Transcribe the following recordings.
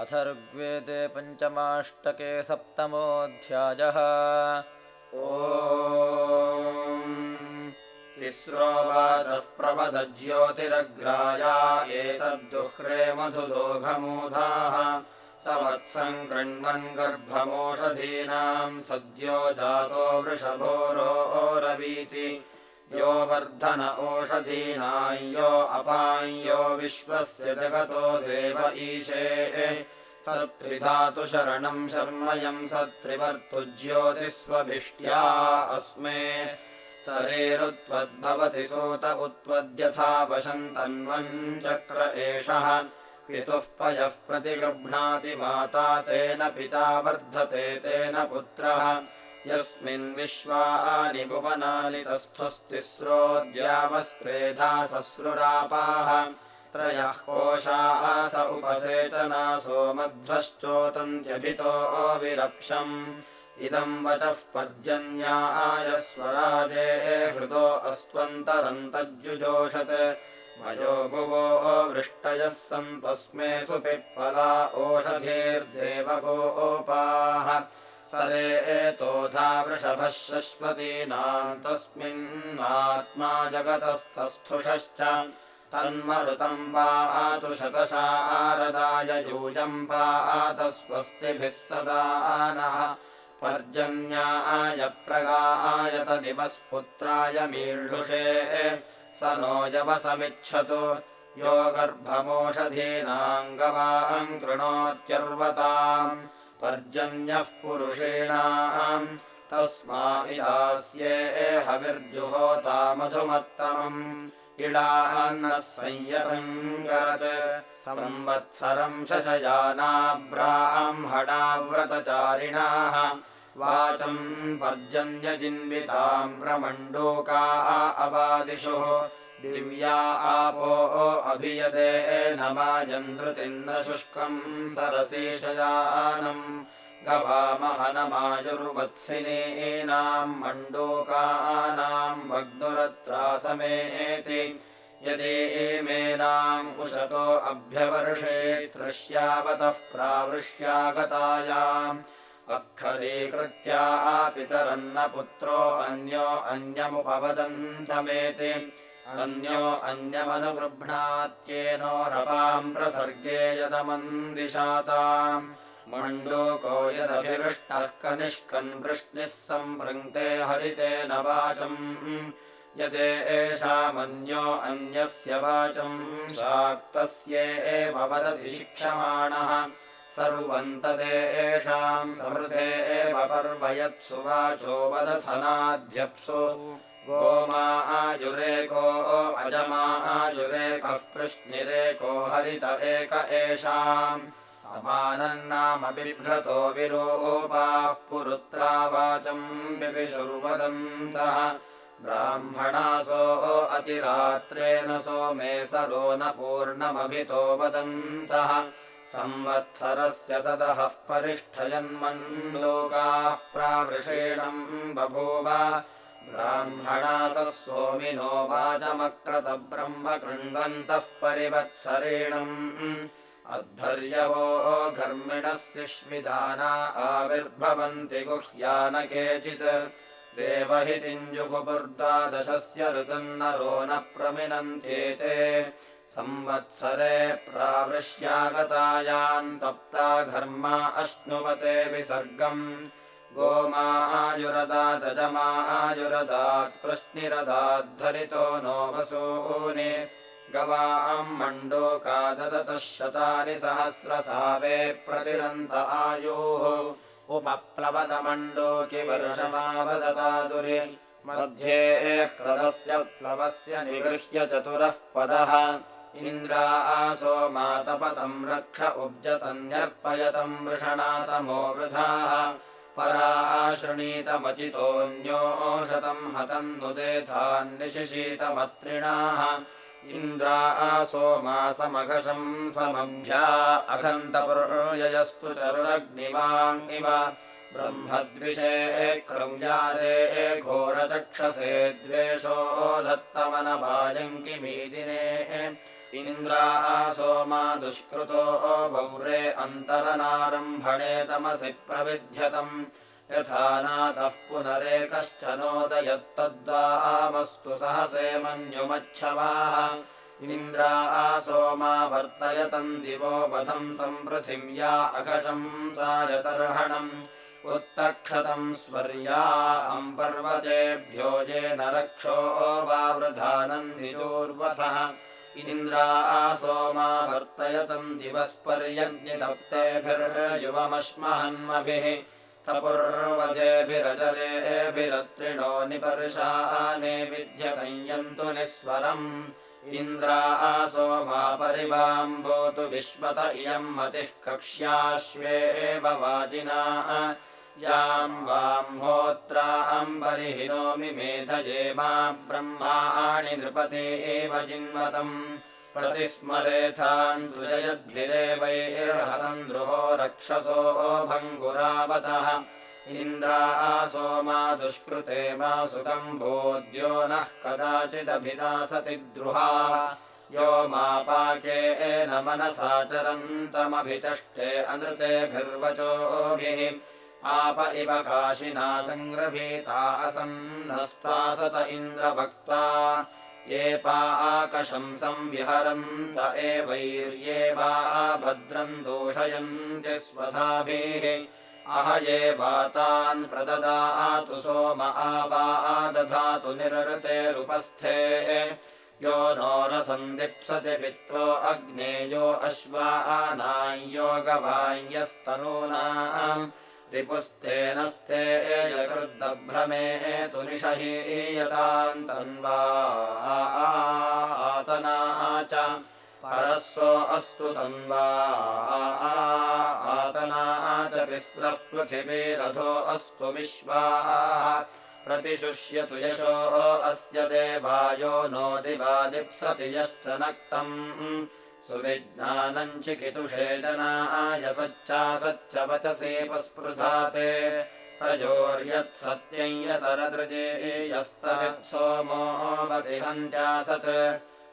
अथर्ग्वेदे पञ्चमाष्टके सप्तमोऽध्यायः। तिस्रो वाचः प्रवदज्योतिरग्राया एतद्दुह्रे मधुदोघमूधाः स गर्भमोषधीनाम् सद्यो जातो वृषभोरोरवीति यो वर्धन ओषधीनाय्यो अपाञ्यो विश्वस्य जगतो देव ईशे। सत्रिधातु शरणम् शर्मयम् सत्रिवर्तु ज्योतिस्वभिष्ट्या अस्मे स्तरेरुत्वद्भवति सोत उत्वद्यथा वशन्तन्वम् चक्र एषः। पितुः पयः प्रतिगृह्णाति माता तेन पिता वर्धते तेन पुत्रः यस्मिन् विश्वानि भुवनानि तस्थुस्तिस्रोऽद्यावस्त्रेधा सस्रुरापाः त्रयः कोशास उपसेचनासो मध्वश्चोतन्त्यभितो विरक्षम् इदम् वचः पर्जन्याय स्वराजे हृदो अस्त्वन्तरन्तज्जुजोषत्। मयो भुवो वृष्टयः सन्त्वस्मे सुपिप्पला ओषधीर्देवगोपाः सरे एतोधा वृषभः शश्वतीनाम् तस्मिन्नात्मा जगतस्तस्थुषश्च तन्मरुतम् पातु शतशारदाय यूयम् पात स्वस्तिभिः सदा नः। पर्जन्याय प्रगाय तदिवस्पुत्राय मीळुषे। स नो यवसमिच्छतु। यो गर्भमोषधीनाम् गवाम् कृणोत्यर्वताम् पर्जन्यः पुरुषेणाम् तस्मा इदास्ये हविर्जुहोता मधुमत्तमम् इडान्नः संयतम् करत्। संवत्सरम् शशयानाब्राह्मणाव्रतचारिणाः वाचम् पर्जन्यजिन्विताम् प्रमण्डूका अवादिषुः दिव्या आपो अभियते नमाजन्दृतिन्न शुष्कम् सरसीशयानम् गवामहनमायुर्वत्सिनीनाम् मण्डूकानाम् भग्नुरत्रासमेति यदि इमेनाम् उशतो अभ्यवर्षे तृश्यावतः प्रावृष्यागतायाम्। अक्षरीकृत्या पितरन्न पुत्रो अन्यो अन्यमुपवदन्तमेति अन्यो अन्यमनुगृह्णात्येनो रपाम् प्रसर्गे यदमन्दिशाताम् मण्डूको यदभिवृष्टः कनिष्कन् वृष्णिः सम्भृङ्क्ते हरितेन वाचम् यदे एषामन्यो अन्यस्य वाचम् शाक्तस्ये एव वदति शिक्षमाणः। सर्वम् तदेषाम् समृधे एव पर्वयत्सु वाचो वदथनाध्यप्सु गोमा आयुरेको अजमा आयुरेकः पृश्निरेको हरित एक एषाम्। समानन्नाम बिभ्रतो विरूपाः पुरुत्रा वाचम् बिभिषुर्वदन्तः ब्राह्मणासो अतिरात्रेण सोमे सरो न पूर्णमभितो वदन्तः। संवत्सरस्य तदहः परिष्ठयन्मण्लोकाः प्रावृषेणम् बभूव ब्राह्मणासः सोमिनो वाचमक्रतब्रह्म कृण्वन्तः परिवत्सरेणम्। अध्वर्यवो घर्मिणः सिष्मिदाना आविर्भवन्ति गुह्या न केचित्। देवहितिञ्जुगुपुर्दादशस्य ऋतुन्नरो न प्रमिनन्त्येते। संवत्सरे प्रावृष्यागतायाम् तप्ता घर्मा अश्नुवते विसर्गम् गोमा आयुरदादजमा आयुरदात् प्रश्निरदाद्धरितो नो वसूनि गवाम् मण्डूका ददतः शतानि सहस्रसावे प्रतिरन्त आयुः। उपप्लवदमण्डूकिवर्षमावदतादुरि मध्ये क्रदस्य प्लवस्य निगृह्य चतुरः पदः। इन्द्रा आसो मातपतम् रक्ष उब्जतन्यर्पयतम् वृषणातमो वृधाः परा शृणीतमचितोऽन्यो शतम् हतम् नुदेथान्निशिशीतमत्रिणाः इन्द्रा आसो मासमघशम् समभ्या अखन्तपुर्ययस्तु चरुरग्निवाङ्गिव ब्रह्मद्विषे क्रौजादे घोरचक्षसे द्वेषो धत्तमनवायङ्किमीदिने इन्द्रा सोमा दुष्कृतो वौरे अन्तरनारम्भणे तमसि प्रविध्यतम्। यथा नातः पुनरेकश्च सहसे मन्युमच्छवाः। इन्द्रा सोमा वर्तयतम् दिवो वधम् सम्पृथिव्या अघशम् सायतर्हणम्। उत्तक्षतम् स्वर्या अम्पर्वतेभ्यो येन रक्षो वावृधानन्दिजोर्वथः इन्द्रा सोमा वर्तयतम् दिवस्पर्यज्ञितप्तेभिर्युवमश्महन्मभिः तपुर्वजेभिरजरेभिरत्रिणो निपर्शाने विद्यतञ्यन्तु निःस्वरम्। इन्द्रा सोमा परिवाम्भूतु विश्वत इयम् मतिः कक्ष्याश्वेव वाजिना वाम्होत्राम् परिहिनोमि मेधये मा ब्रह्माणि नृपते एव जिन्वतम्। प्रतिस्मरेथान्तु जयद्भिरेवैर्हतम् द्रुहो रक्षसो भङ्गुरावतः। इन्द्रा सोमा दुष्कृते मा सुखम् भोद्यो नः कदाचिदभिदासति द्रुहा। यो मा पाके न मनसाचरन्तमभिचष्टे अनृतेभिर्वचोभिः आप इव काशिना सङ्ग्रभीता असन्नस्त्वासत इन्द्रभक्ता। ये पाकशंसम् विहरन्त एवैर्ये वा भद्रम् दूषयन्ति स्वधाभिः। अह ये वातान् प्रददातु सोम आवा दधातु निरृतेरुपस्थे यो नोरसन्दिप्सति पित्वो अग्नेयो अश्वानाय्यो गवाय्यस्तनूनाम् रिपुस्तेनस्ते यकृद्दभ्रमे तु निषहीयताम् तन्वा आतना च परस्वो अस्तु तन्वा। आतना च तिस्रः पृथिवीरथो अस्तु विश्वाः। प्रतिशुष्यतु यशो अस्य देवायो नो दिवादिप्सति यश्च नक्तम् सुविज्ञानम् चिकितुषे जनाय सच्चासच्च वचसेपस्पृधाते तयोर्यत्सत्यम् यतरदृजे यस्तदित्सोमोऽवतिहन्त्यासत्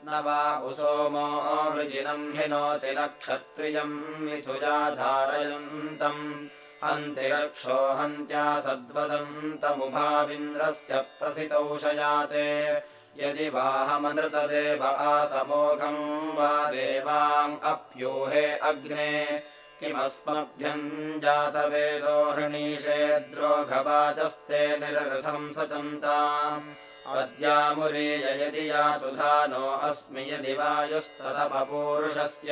न वा कुसोमो वृजिनम् हिनोति नक्षत्रियम् मिथुजाधारयन्तम्। हन्तिरक्षो हन्त्यासद्वदन्तमुभाविन्द्रस्य प्रसितौषयाते यदि वाहमनृतदेव आसमोघम् वा देवाम् अप्यूहे अग्ने किमस्मभ्यम् जातवेदो हृणीषेद्रोघवाचस्ते निरृथम् सचन्ताम् अद्यामुरीय यदि यातु धानो अस्मि यदि वायुस्ततपपूरुषस्य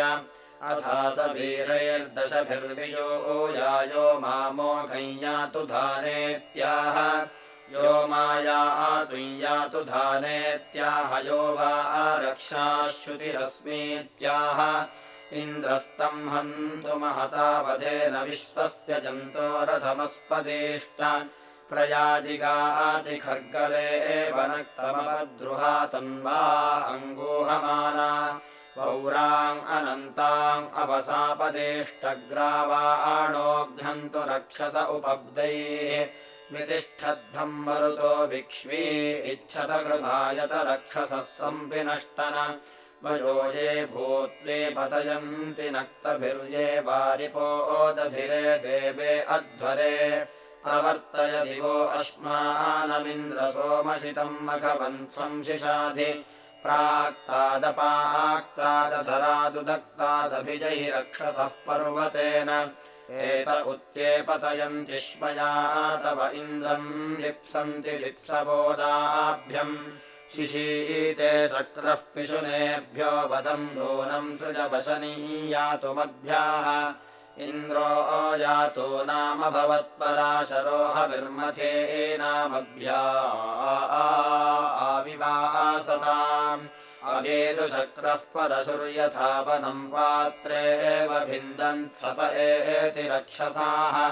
अथा स वीरैर्दशभिर्वियो यायो मामोघम् यातु धानेत्याह यो मायातु यातु धानेत्याह यो वा रक्षाश्रुतिरस्मीत्याह इन्द्रस्तम् हन्तु महतावधेन विश्वस्य जन्तोरथमस्पदेष्ट प्रयाजिगातिखर्गले एव नक्तमपद्रुहा तन्वा अङ्गूहमाना। पौराम् अनन्ताम् अवसापदेष्टग्रावाणोघ्नन्तु रक्षस उपब्दैः वितिष्ठद्धम् मरुतो भिक्ष्वी इच्छत गृभायत रक्षसः सम्पिनष्टन वयो ये भूत्वे पतयन्ति नक्तभिर्ये वारिपोदधिरे देवे अध्वरे। प्रवर्तय दिवो अश्मानमिन्द्रसोमशितम् मघवन्त्वम् शिशाधि प्राक्तादपाक्तादधरादुदक्तादभिजैः रक्षसः पर्वतेन एत उत्त्येपतयन्ति श्मया तव इन्द्रम् लिप्सन्ति लिप्सबोधाभ्यम्। शिशीते शक्रः पिशुनेभ्यो वदम् नूनम् सृजवशनीयातु मध्याः इन्द्रो यातो नाम भवत्पराशरोहविर्मथे नामभ्या आविवासताम् अवेदुशक्रः परशुर्यथापनम् पात्रेव भिन्दन् सत एति रक्षसाः।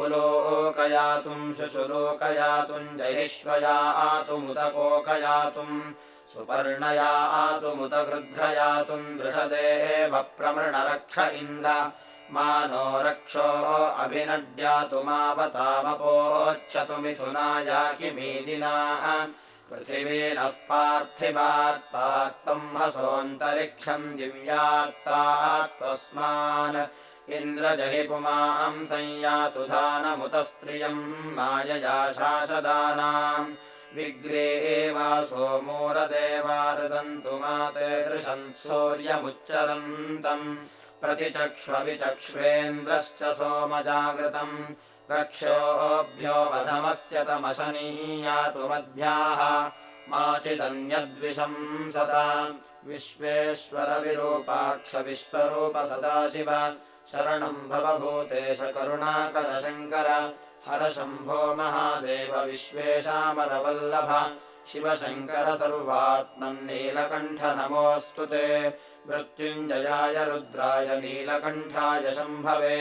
उलोकयातुम् शुशुलोकयातुम् जहिष्वयातुमुदकोकयातुम् सुपर्णयातुमुत गृध्रयातुम् दृषदेव प्रमृणरक्ष इन्द्र। मा नो रक्षो अभिनड्यातु मावतामपोच्छतु मिथुना याकिमीदिना पृथिवीनः पार्थिवात्पात्त्वम् हसोऽन्तरिक्षम् दिव्यात्पात्त्वस्मान् इन्द्रजहि पुमाम् संयातु धानमुत स्त्रियम् मायया शासदानाम् विग्रे वासो मोरदेवारुदन्तु माते दृशन् शौर्यमुच्चरन्तम् प्रतिचक्ष्वविचक्ष्वेन्द्रश्च सोमजागृतम् रक्षोभ्यो वधमस्य तमशनीयातु मध्याः माचिदन्यद्विषम् सदा। विश्वेश्वरविरूपाक्ष विश्वरूप सदाशिव शरणम् भवभूतेश करुणाकर शङ्कर हर शम्भो महादेव विश्वेशामरवल्लभ शिव शङ्कर सर्वात्मन्नीलकण्ठ नमोऽस्तु ते। मृत्युञ्जयाय रुद्राय नीलकण्ठाय शम्भवे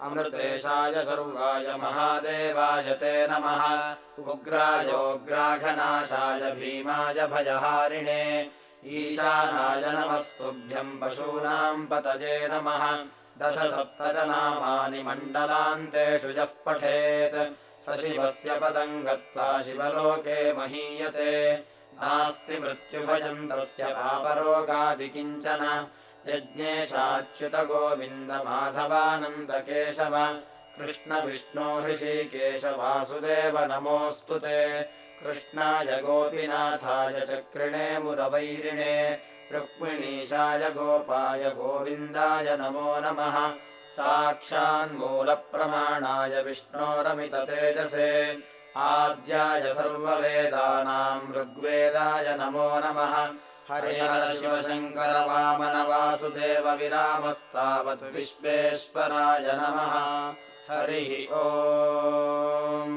अमृतेशाय सर्वाय महादेवाय ते नमः। उग्रायोग्राघनाशाय भीमाय भयहारिणे। ईशानाय नमस्तुभ्यम् पशूनाम् पतये नमः। दश सप्तजनामानि मण्डलान्तेषु यः पठेत्। स शिवस्य पदम् गत्वा शिवलोके महीयते। नास्ति मृत्युभयम् तस्य पापरोगादिकिञ्चन यज्ञेशाच्युत गोविन्द माधवानन्द केशव कृष्ण विष्णो हृषीकेश वासुदेव नमोऽस्तु ते। कृष्णाय गोपीनाथाय चक्रिणे मुरवैरिणे। रुक्मिणीशाय गोपाय गोविन्दाय नमो नमः। साक्षान्मूलप्रमाणाय विष्णोरमिततेजसे आद्याय सर्ववेदानाम् ऋग्वेदाय नमो नमः हरे हर शिव शङ्कर वामन वासुदेव विरामस्तावत् विश्वेश्वराय नमः। हरिः ॐ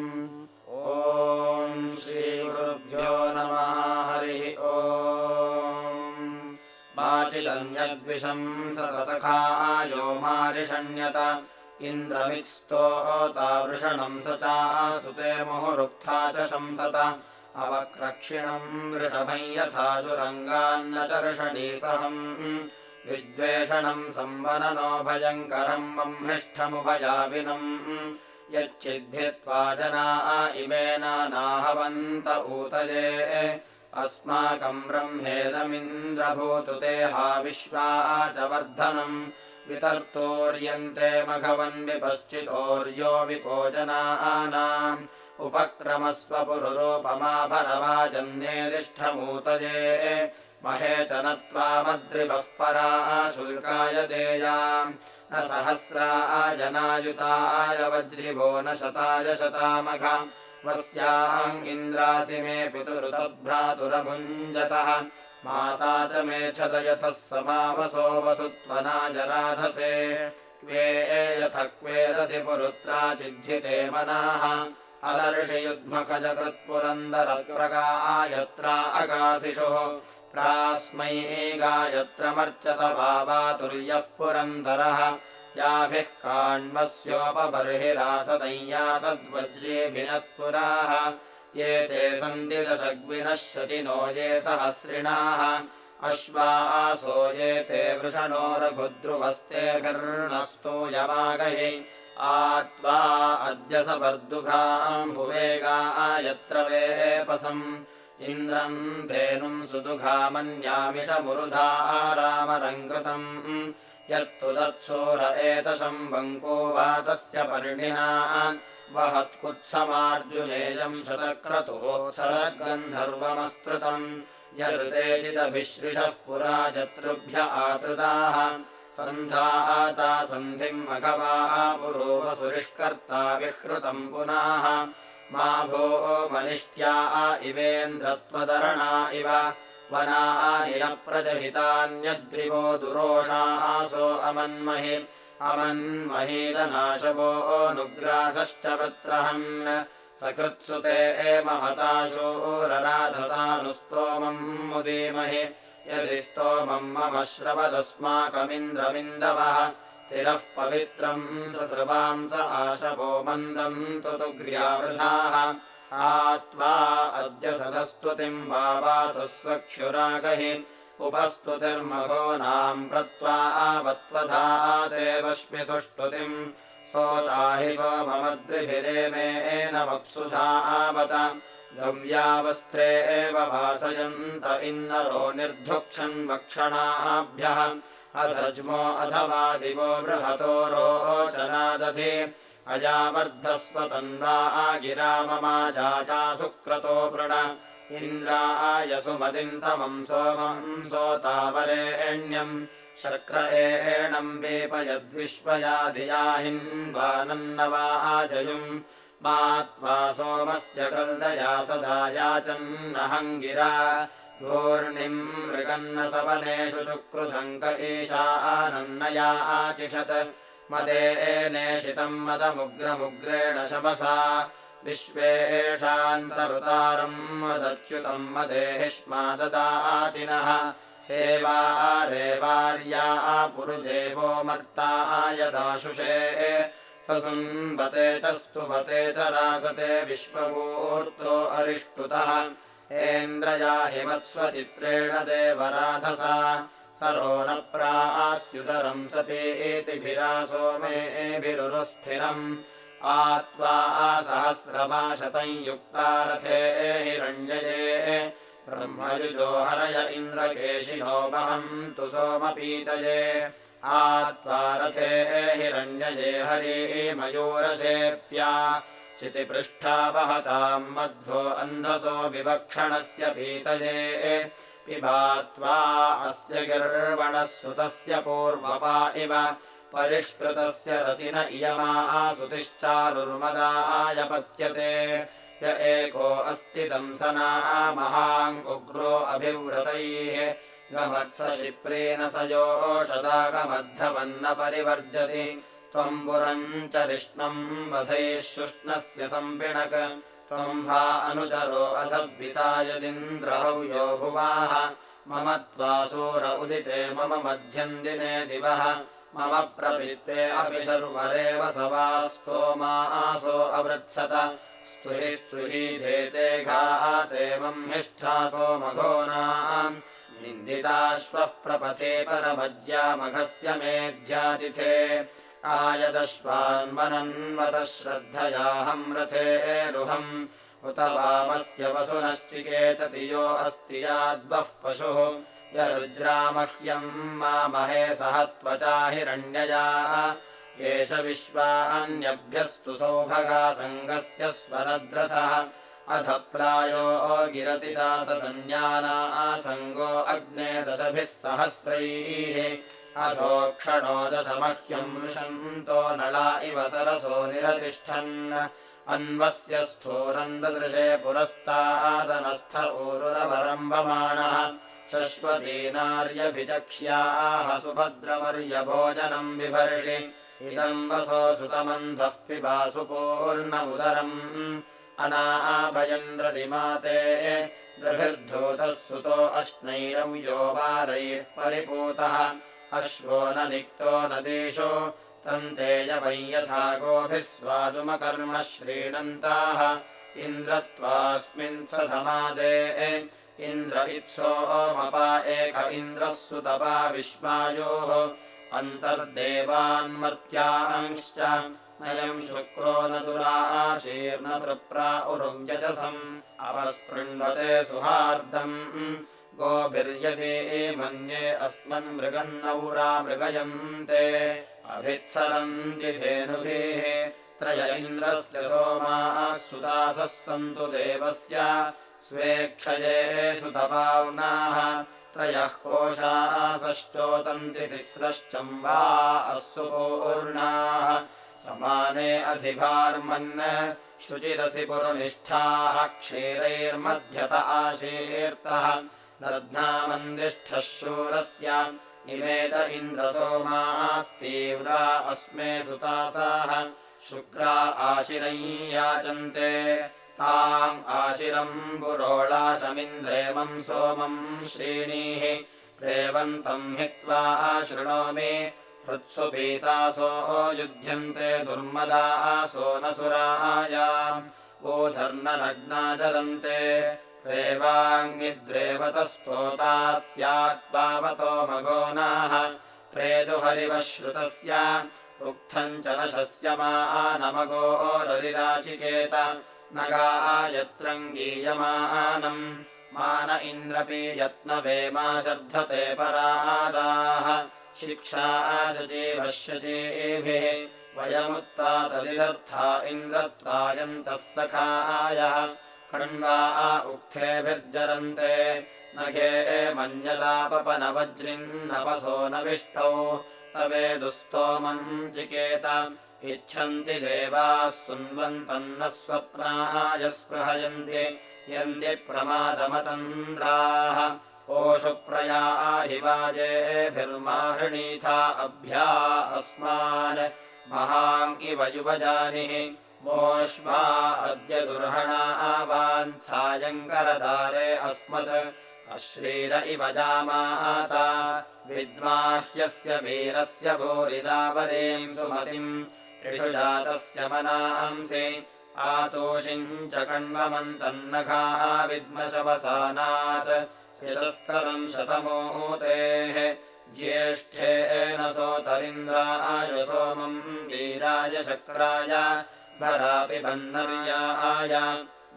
ॐ श्रीगुरुभ्यो नमः। हरिः ॐ वाचिदन्यद्विषम् सतसखायो मारिषण्यत। इन्द्रमित्स्तोता वृषणम् स चासुते मुहुरुक्था च शंसत अवक्रक्षिणम् वृषभम् यथा दुरङ्गान्न च ऋषणीसहम् विद्वेषणम् संवननो भयङ्करम् बह्निष्ठमुभयाविनम् यच्चिद्धित्वा जना इमेन नाहवन्त ऊतये। अस्माकम् ब्रह्मेदमिन्द्रभूतु ते हा विश्वा च वर्धनम्। वितर्तोर्यन्ते मघवन् विपश्चितोर्यो विपोजनानाम् उपक्रमस्वपुरुरूपमाभरवाजन्येदिष्ठमूतये महे च न त्वामद्रिवः परा शुल्काय देयाम्। न सहस्राजनायुताय वज्रिभो न शताय शतामघ। वस्याम् इन्द्रासि मे पितुरुतभ्रातुरभुञ्जतः। माता च मे छदयथः स्वभावसो वसु त्वनाय राधसे। क्वे यथ क्वेदसि पुरुत्रा चिद्धिते मनाः अलर्षियुग्मखजकृत्पुरन्दरप्रगायत्रा अगासिषुः। प्रास्मै गायत्रमर्चत वावातुर्यः पुरन्दरः। याभिः काण्वस्योपबर्हिरासदय्यासद्वज्रेऽभिनत्पुराः ये ते सन्ति दशग्विनः शतिनो ये सहस्रिणाः। अश्वासो ये ते वृषणो रघुद्रुवस्तेभिर्नस्तूयमागहि आत्वा अद्य सपर्दुघाम् भुवेगायत्र वेपसम् इन्द्रम् धेनुम् सुदुघामन्यामिषमुरुधा रामरङ्कृतम्। यत्तु दत्सोर एतशम् बङ्को वा तस्य पर्णिना। वहत्कुत्समार्जुनेयम् शतक्रतुः यदृतेचिदभिश्रिषः पुरा जतृभ्य आतृताः सन्धाता सन्धिम् मघवाः पुरोवसुरिष्कर्ता विहृतम् पुनाः। मा भो मनिष्ट्या इवेन्द्रत्वदरणा इव। वनानिलप्रजहितान्यद्रिवो दुरोषासो अमन्महि। अमन्महीदनाशवो अनुग्रासश्च वृत्रहन्। सकृत्सुते महताशूरराधसानुस्तोमम् मुदीमहि यदि स्तोमम् मम श्रवदस्माकमिन्द्रमिन्दवः तिरः पवित्रम् ससृवांस आशवो मन्दम् तु तुग्र्यावृधाः आत्वा अद्य सदस्तुतिम् वावातु स्वक्षुरागहि उपस्तुतिर्मघोनाम् प्रत्वा आवत्वधा देवश्मि सुष्टुतिम्। सोताहि सोममद्रिभिरेमेन वप्सुधा आवत गव्यावस्त्रे एव वासयन्त इन्नरो निर्धुक्षन्वक्षणाभ्यः अधज्मो अथवा दिवो बृहतो गिरा ममा जाता सुक्रतो वृण इन्द्राय सुमदिन्तमम् सोमम् सोतावरेण्यम् शक्र एणम् वेपयद्विश्वया धिया हिन्वानन्नवाजयुम् मा त्वा सोमस्य कल्दया सदा याचन्नहङ्गिरा। घूर्णिम् मृगन्न सवनेषु चुक्रुधङ्क ईशानन्नया आचिषत्। मदेनेशितम् मदमुग्रमुग्रेण शवसा विश्वेषान्तरुतारम् मदच्युतम् मदेहिष्मा ददातिनः सेवा रेवार्या पुरुदेवो मर्तायदाशुषे स सुन्वते च स्तुवते च रासते विश्वभूर्तो अरिष्टुतः। हेन्द्रया हिमत्स्वचित्रेण देवराधसा। सरो न प्रास्युदरम् सपीतिभिरा सोमेभिरुरुस्फिरम् आत्वा सहस्रमाशतम् रथे हिरण्यये ब्रह्मयुजो हरय इन्द्रकेशिनो वहन्तु सोमपीतये आत्वा रथे हिरण्यये हरि मयूरसेप्या। क्षितिपृष्ठा वहताम् मध्वो अन्धसो विवक्षणस्य पीतये। पिबात्वा अस्य गिर्वणः सुतस्य पूर्वपा इव। परिष्कृतस्य रसिन इयमासुतिश्चारुर्मदाय पत्यते य एको अस्ति दंसना महाम् उग्रो अभिव्रतैः गमत्स शिप्रेण स योषदागमद्धवन्न परिवर्जति। त्वम् पुरम् च रिष्णम् वधैः शुष्णस्य सम्पिणक त्वम् भा अनुचरो अथद्वितायदिन्द्रहौ यो भुवाः। मम त्वासूर उदिते मम मध्यम् दिने दिवः। मम प्रपित्ते अपि शर्वरेव स वा स्तोमा आसो अवृत्सत। स्तुहि स्तुहि धेते घाते मघोनाम् निन्दिताश्वः प्रपथे परमज्यामघस्य मेध्यातिथे आयदश्वान्वनन्वतः श्रद्धयाहम् रथेरुहम् उत वामस्य वसुनश्चिकेतति यो अस्ति याद्वः पशुः। यरुज्रामह्यम् मामहे सह त्वचा हिरण्यया। एष विश्वान्यभ्यस्तु सौभगासङ्गस्य स्वरद्रथः अध प्रायो गिरति दासदन्यानासङ्गो अग्ने दशभिः सहस्रैः। अधोक्षणो दशमह्यम् नृशन्तो नला इव सरसो निरतिष्ठन्। अन्वस्य स्थूरम् ददृशे पुरस्तादनस्थ ऊरुरवरम्भमाणः। शश्वतीनार्यभिचक्ष्याः सुभद्रवर्यभोजनम् बिभर्षि इदम् वसो सुतमन्धः पिबासु पूर्णमुदरम् अनाभयन्द्ररिमाते द्रभिर्धूतः सुतो अश्नैरं यो वारैः परिपूतः। अश्वो न निक्तो नदीषु तन्तेय वै यथा गोभिः स्वादुमकर्म श्रीणन्ताः इन्द्रत्वास्मिन् स धमादे इन्द्र इत्सोमपा एक इन्द्रः सुतपा विश्वायोः। अन्तर्देवान्मर्त्यांश्च नयम् शुक्रो न दुराशीर्न तृप्रा उरुव्यजसम् अपस्पृण्वते सुहार्दम्। गोभिर्यदि मन्ये अस्मन्मृगन्नौरा मृगयन्ते। अभित्सरन्ति धेनुभिः। त्रय इन्द्रस्य सोमाः सुदासः सन्तु देवस्य। स्वेक्षये सुतपाव्नाः। त्रयः कोशासश्चोतन्ति तिस्रश्चम् वा असूर्णाः समाने अधिभार्मन् शुचिरसि पुरनिष्ठाः क्षीरैर्मध्यत आशीर्तः दध्नामन्दिष्ठः शूरस्य इमेत इन्द्रसोमास्तीव्रा अस्मे सुतासाः शुक्रा आशिरै याचन्ते ताम् आशिरम् पुरोळाशमिन्द्रेमम् सोमम् श्रीणीः रेवन्तम् हित्वा शृणोमि हृत्सु पीतासो युध्यन्ते दुर्मदासो न सुरायाम् ऊधर्ननग्नाचरन्ते रेवाङ्गिद्रेवतस्तोता स्यात्पावतो मघोनाः प्रेदुहरिवः श्रुतस्य उक्थम् च न शस्यमानमगोररिराचिकेत न गायत्रङ्गीयमानम् मान इन्द्रपि यत्नवे मा शर्धते परादाः शिक्षा शचीवश्यचीभिः वयमुत्तातदिदर्था इन्द्रत्वायन्तः सखायः। खण्वा उक्थेभिर्जरन्ते। न खे मन्यदापपनवज्रिन्नपसो न विष्टौ तवेदुस्तोमम् चिकेत इच्छन्ति देवाः सुन्वन्तन्नः स्वप्नाय स्पृहयन्ति। यन्ति प्रमादमतन्द्राः ओषुप्रया हि वाजेभिर्माहृणीथा अभ्या अस्मान्। महाम् इव युवजानिः मोष्मा अद्य दुर्हणा आवान्। सायङ्करदारे अस्मत्। अश्रीर इव जामाता। विद्वाह्यस्य वीरस्य भूरिदावरीम् सुमतिम् त्रिषु जातस्य मनांसि। आतोषिम् च कण्वमन्तन्नखाः विद्मशवसानात् शिशस्करम् शतमोतेः ज्येष्ठेन सोतरिन्द्राय सोमम् वीराय शक्राय भरापि बन्नर्याय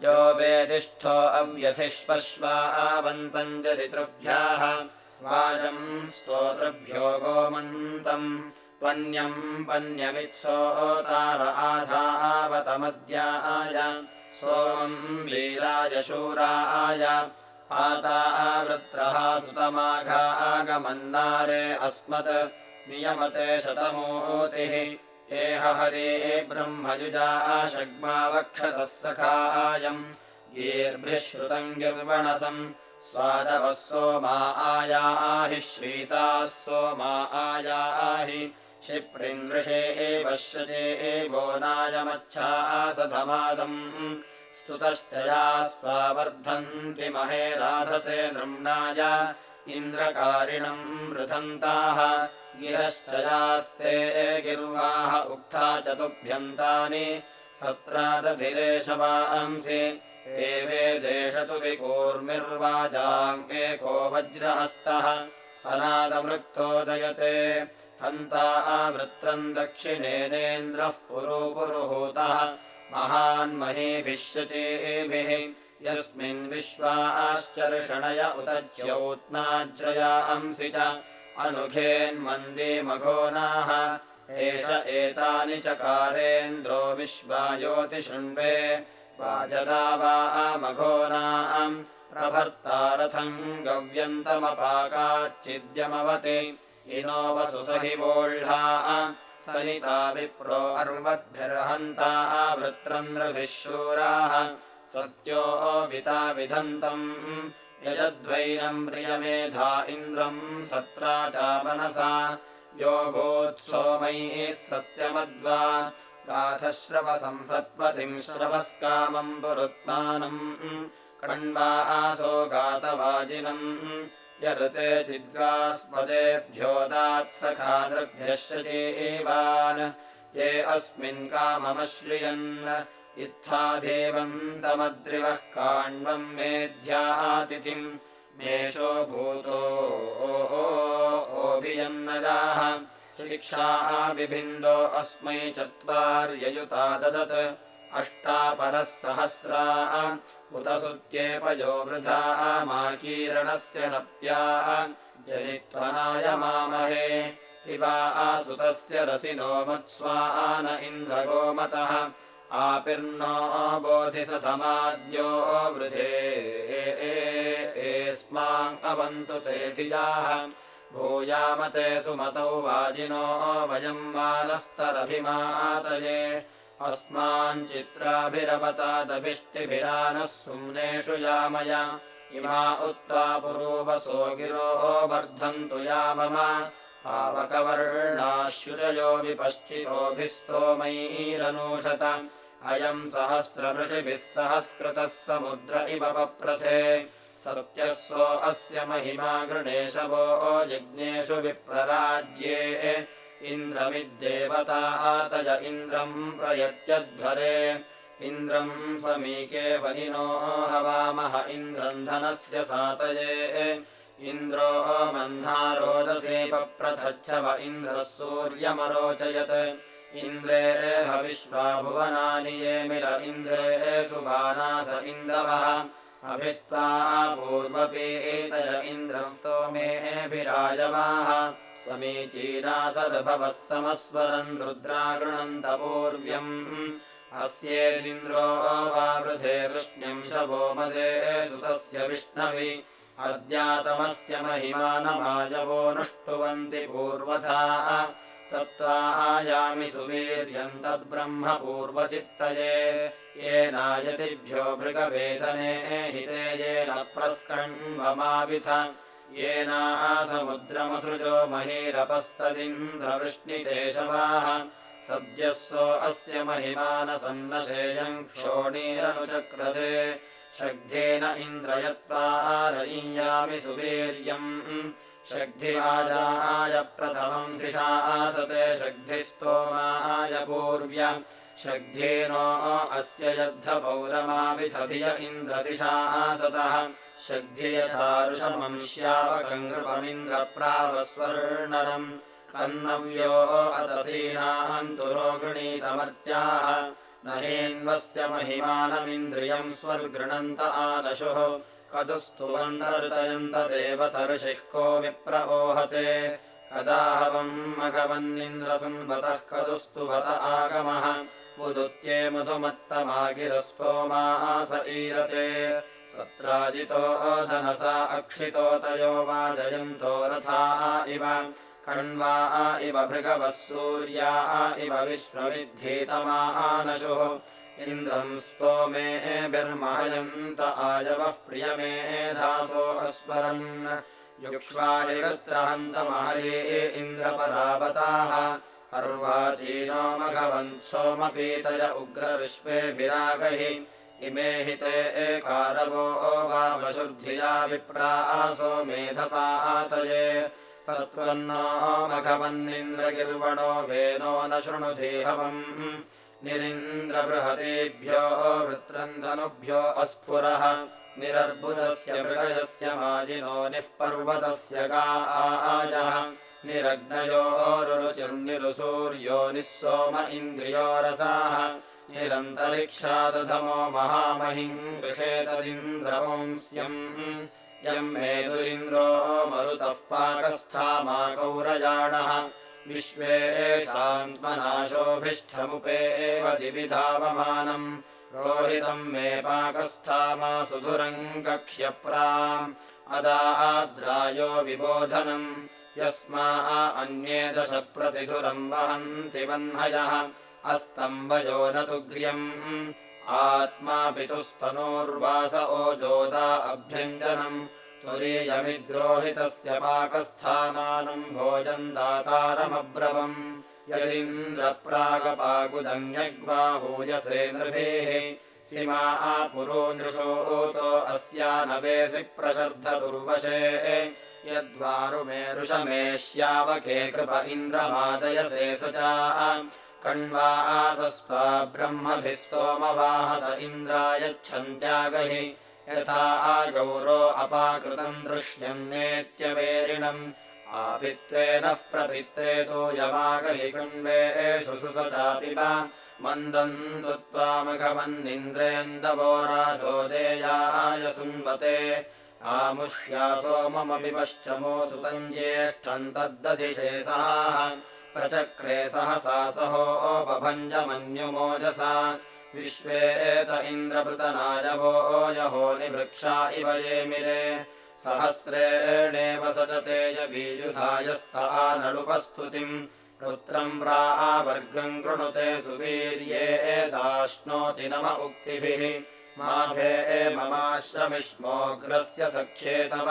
यो वेदिष्ठो अव्यथिष्पश्वा आवन्तम् चरितृभ्याः वाजम् स्तोतृभ्यो गोमन्तम् वन्यम् वन्यमित्सोतार आधावतमद्याय सोमम् वीराय शूराय पातावृत्रः सुतमाघागमन्नारे अस्मत् नियमते शतमूतिः एह हरे ब्रह्मयुजा शग्मावक्षतः सखायम् गीर्भिः श्रुतम् गिर्वणसम् स्वादवः सोमा आयाहि श्रीताः सोमा आयाहि। क्षिप्रिन्दृशे एव श्रजे एवो नायमच्छासधमादम् स्तुतश्च या स्वावर्धन्ति महे राधसे नृम्णाय इन्द्रकारिणम् वृथन्ताः गिरश्च यास्ते गिर्वाः उक्था च तुभ्यन्तानि सत्रादधिरेशवांसि एवे देशतु विकूर्मिर्वाजाम् एको वज्रहस्तः सनादमृक्तोदयते हन्ता आवृत्रम् दक्षिणेनेन्द्रः पुरोपुरुहूतः महान्महीभिष्यचेभिः यस्मिन् विश्वाश्चर्षणय उत ज्योत्नाज्रयांसि च। अनुघेन्मन्दीमघोनाः एष एतानि चकारेन्द्रो विश्वायोतिशृण्वे वाजदा वा मघोनाम् प्रभर्तारथम् गव्यन्तमपाकाच्चिद्यमवति इनो वसुसहि वोढ्ढा सनिता विप्रो अर्वद्भिर्हन्ता वृत्रन्द्रभिः शूराः सत्यो विता विधन्तम्। यजद्वैनम् प्रियमेधा इन्द्रम् सत्रा चामनसा यो भूत्सोमैः सत्यमद्वा। गाथश्रवसंसत्पतिम् श्रवस्कामम् पुरुत्मानम्। कण्वा आसो गातवाजिनम् दात्सखादृभ्यः शचीवान् ये अस्मिन् काममश्रियन्। इत्था देवन्तमद्रिवः काण्वम् मेध्यातिथिम् मेषो भूतो ओभियन्नजाः शिक्षाः विभिन्दो अस्मै चत्वार्ययुता ददत्। अष्टापरः सहस्रा उत सुत्येपयो वृथा माकीरणस्य नप्त्या जनित्वनाय मामहे पिबा आसुतस्य रसिनो मत्स्वान इन्द्रगोमतः। आपिर्नो बोधिसथमाद्यो वृधे एस्माम् अवन्तु ते धियाः। भूयामते सुमतौ वाजिनो वयम् मानस्तरभिमातये अस्माञ्चित्राभिरवतादभिष्टिभिरानः सुम्नेषु यामय। इमा उत्त्वा पुरूवसो गिरो वर्धन्तु या मम पावकवर्णाश्युजयो विपश्चितोभिस्तोमैरनूषत अयम् सहस्रऋषिभिः सहस्कृतः समुद्र इव पप्रथे। सत्यस्वो अस्य महिमा गृणेशवो यज्ञेषु विप्रराज्ये इन्द्रमिद्देवतातय इन्द्रम् प्रयत्यध्वरे। इन्द्रम् समीके वनिनो हवामह इन्द्रम् धनस्य सातये। इन्द्रो मह्नारोदसे पप्रथच्छव इन्द्रः सूर्यमरोचयत्। इन्द्रे हविश्वा भुवनानि ये मिर इन्द्रे सुबानास इन्दवः अभित्वा पूर्वपीतय इन्द्रस्तोमेऽभिराजवाः समीचीना सर्भवः समस्वरन् रुद्रा गृणन्तपूर्व्यम् अस्येदिन्द्रो वावृधे वृष्ण्यम् शवो मदे सुतस्य विष्णवि। अद्यातमस्य महिमानमायवो नुष्टुवन्ति पूर्वथा। तत्त्वायामि सुवीर्यम् तद्ब्रह्म पूर्वचित्तये। येनायतिभ्यो भृगवेदने हिते येन प्रस्कण्वमाविथ येनासमुद्रमसृजो महीरपस्तदिन्द्रवृष्णितेशवाः सद्यः सो अस्य महिमानसन्नशेयम् क्षोणीरनुचक्रदे। शग्धेन इन्द्रयत्वारयियामि सुवीर्यम्। शग्धिराजाय प्रथमम् शिषा आसते शग्धिस्तोमाय पूर्व्य। शग्धेनो अस्य यद्धपौरमाविथधिय इन्द्रशिषा आसतः शग्धियथारुषमंश्यावकङ्कृपमिन्द्रप्रावस्वर्णरम् कन्नव्यो अतसीनान्तुरो गृणीतमर्त्याः न हेन्वस्य महिमानमिन्द्रियम् स्वर्गृणन्त आनशुः कदुस्तुवन्तर्तयन्त देवतर्षिः को विप्रवोहते कदाहवम् मघवन्निन्द्रसुन्वतः कदुस्तुवत आगमः मुदुत्ये मधुमत्तमागिरस्तोमास ईरते सत्राजितो धनसा अक्षितो तयो वाजयन्तो रथा इव। कण्वा इव भृगवः सूर्या इव विश्वविद्धीतमानशुः इन्द्रम् स्तोमेभिर्महयन्त आयवः प्रियमेधासो अस्वरन्। युक्ष्वाहिरत्रहन्तमहरे इन्द्रपरावताः। अर्वाचीनो मघवन् सोमपीतय उग्रविश्वेभिरागहि इमे हि ते एकारवो वा वशुद्धिया विप्रासो मेधसा आतये। सत्त्वन्नो मघवन्निन्द्रगिर्वणो वेनो न शृणुधीहवम्। निरिन्द्रबृहतेभ्यो वृत्रन्दनुभ्यो अस्फुरः। निरर्बुदस्य मृगयस्य माजिनो निःपर्वतस्य गाजः निरग्नयोरुचिर्निरुसूर्यो निःसोम इन्द्रियोरसाः निरन्तरिक्षादधमो महामहिम् कृषेतदिन्द्रवंस्यम् यम् मेदुरिन्द्रो मरुतः पाकस्थामाकौरजाणः विश्वेशान्त्मनाशोऽभिष्ठमुपे एव दिविधावमानम्। रोहितम् मे पाकस्थामा सुधुरम् कक्ष्यप्राम् अदाद्रायो विबोधनम्। यस्मा अन्ये दश प्रतिधुरम् वहन्ति वह्नयः अस्तम्भयो न तुग्र्यम् आत्मा पितुस्तनोर्वास ओजोदा अभ्यञ्जनम्। त्वरीयमिद्रोहितस्य पाकस्थानानम् भोजम् दातारमब्रवम्। यदिन्द्रप्रागपाकुदन्यग्वाहूयसे नृभिः। सीमा आपुरो नृशोतो अस्या नवेसि प्रशर्धदुर्वशे। यद्वारुमेरुषमेष्यावके कृप इन्द्रमादयसे स च कण्वासस्त्वा ब्रह्मभिस्तोमवाहस इन्द्रायच्छन्त्यागहि यथा आगौरो अपाकृतम् दृश्यन्नेत्यवेरिणम्। आपित्वेनः प्रपित्ते तु यमागहि कण्वेषु सुसतापि वा। मन्दम् दुत्वामघवन्निन्द्रेन्दवो देयाय सुन्वते। आमुष्या सोममपि पश्चमो सुतम् ज्येष्ठम् तद्दधिशेषाः प्रचक्रे सहसा सहोपभञ्जमन्युमोजसा विश्वेत इन्द्रभृतनायवो यहो निवृक्षा इव येमिरे सहस्रेणेव सजते यबीजुधायस्ता नलुपस्तुतिम् रुत्रम् प्रावर्गम् कृणुते सुवीर्ये दाश्नोति नम उक्तिभिः। माभे ममाश्रमिष्मोऽग्रस्य सख्ये तव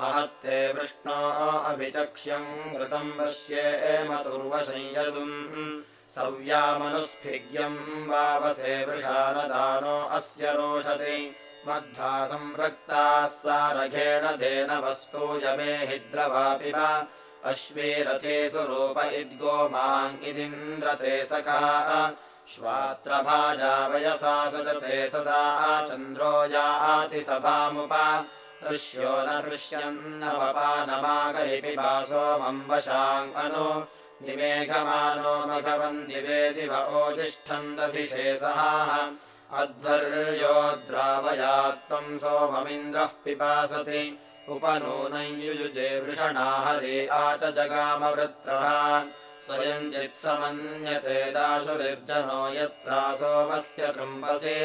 महत्ते वृष्णो अभिचक्ष्यम् घृतम् पश्येमतुर्वशंयतुम् सव्यामनुस्फिग्यम् वावसे वृषानदानो अस्य रोषति। मध्वा संरक्ताः सारघेण धेन वस्तूयमे हिद्रवापि वा। अश्वीरथेषु रूप इद्गोमाङ्गिदिन्द्रते सखा। श्वात्रभाजा वयसा सजते सदा। चन्द्रो याति सभामुप दृश्यो न दृश्यन्नवपानमागहि पिबा सोमम् वशाङ् अनु। निमेघमानो मघवन्दिवे दिव ओजिष्ठम् दधिषे सहाः अध्वर्यो द्रावया त्वम् सोममिन्द्रः पिपासति। उपनूनम् युयुजे वृषणा हरे आ च जगामवृत्रः स्वयम् चित्समन्यते दाशुरिर्जनो यत्रा सोमस्य तृम्बसि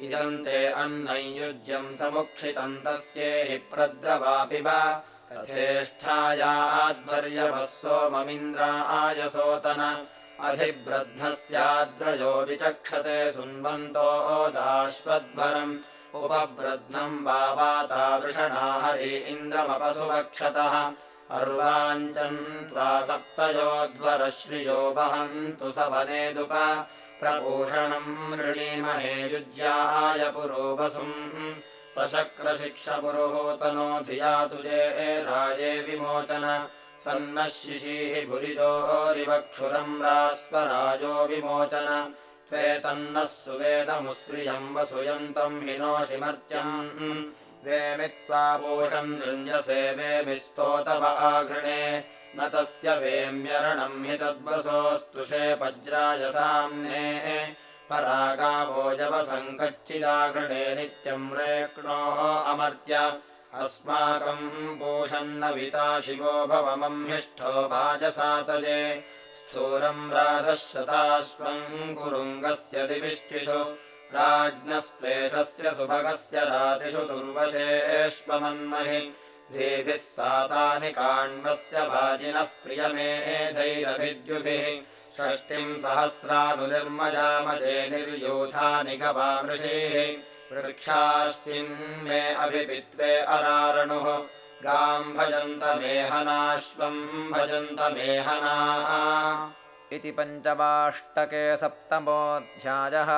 इदम् ते अन्नम् युज्यम् समुक्षितम् तस्येहि प्रद्रवापि वा। तथेष्ठायाध्वर्यवः सोममिन्द्रा आयसोतन। अधिब्रध्नस्याद्रयो विचक्षते सुन्वन्तोदाश्वद्भरम् उपब्रध्नम् वाता वृषणा हरि इन्द्रमपसुवक्षतः। अर्वाञ्चन् त्वा सप्तयोध्वरश्रियो वहन्तु स वनेदुप प्रभूषणम् मृणीमहे युज्याय पुरोवसुम् सशक्रशिक्षपुरुहूतनो धिया तुजे राये विमोचन। सन्नः शिशीः भुरिजोरिवक्षुरम् रास्वराजो विमोचन। त्वे तन्नः सुवेदमुश्रियम् वसुयन्तम् हिनोषिमर्त्यम् वेमित्वा पूषन् युञ्जसे वेमिस्तोतव आघृणे न तस्य वेम्यरणम् हि तद्वसोऽस्तुषे वज्राय साम्ने परागाभोजवसङ्कच्चिदाघृणे नित्यम् रेक्णोः अमर्त्य। अस्माकम् पूषन्नविता शिवो भवमम्हिष्ठो भाजसातये स्थूरम् राधः कुरुङ्गस्य दिविष्टिषु। राज्ञस्त्वेषस्य सुभगस्य रातिषु दुर्वशेष्वमन्महि धीभिः सातानि काण्वस्य भाजिनः प्रियमेधैरभिद्युभिः षष्टिम् सहस्रानुनिर्मजामजे निर्यूथानि गवामृषीः वृक्षाश्चिन्मे अभिपित्वे अरारणुः। गाम् भजन्तमेहनाश्वम् भजन्तमेहनाः इति पञ्चमाष्टके सप्तमोऽध्यायः